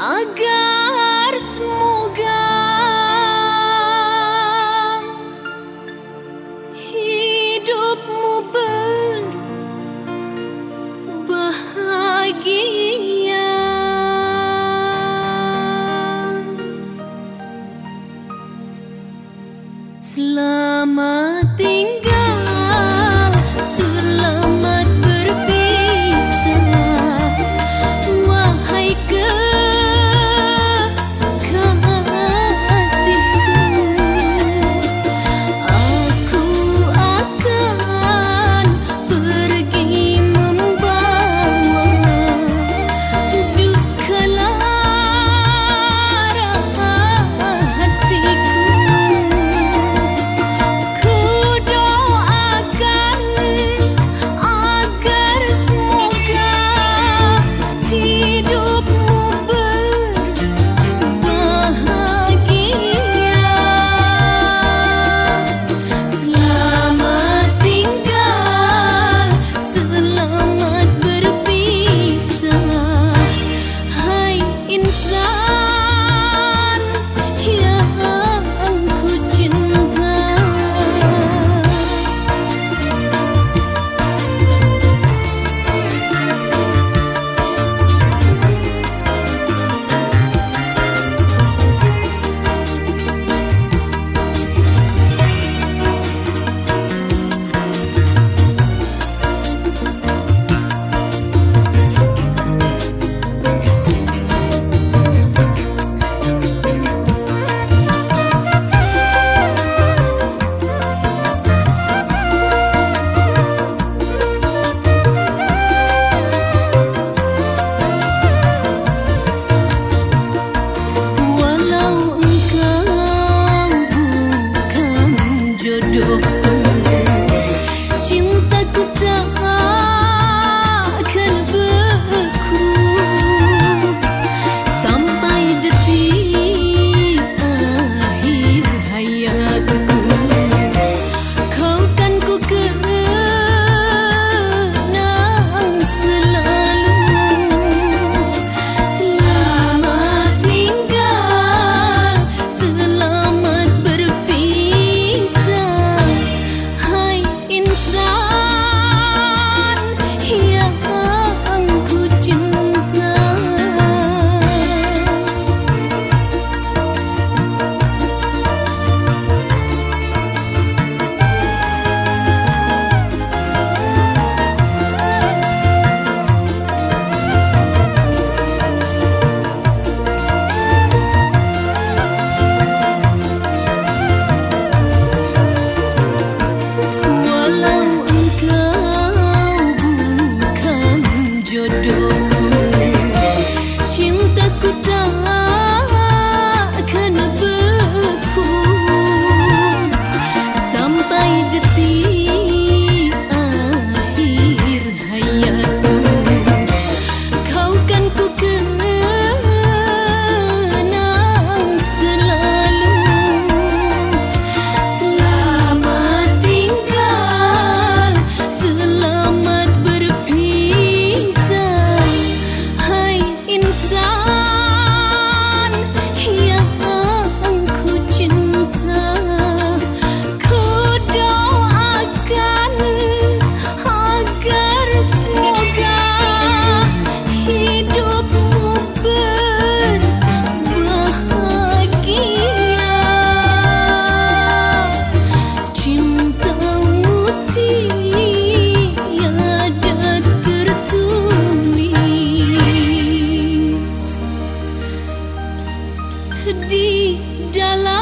agar semoga hidupmu berbahagia. Selamat di dalam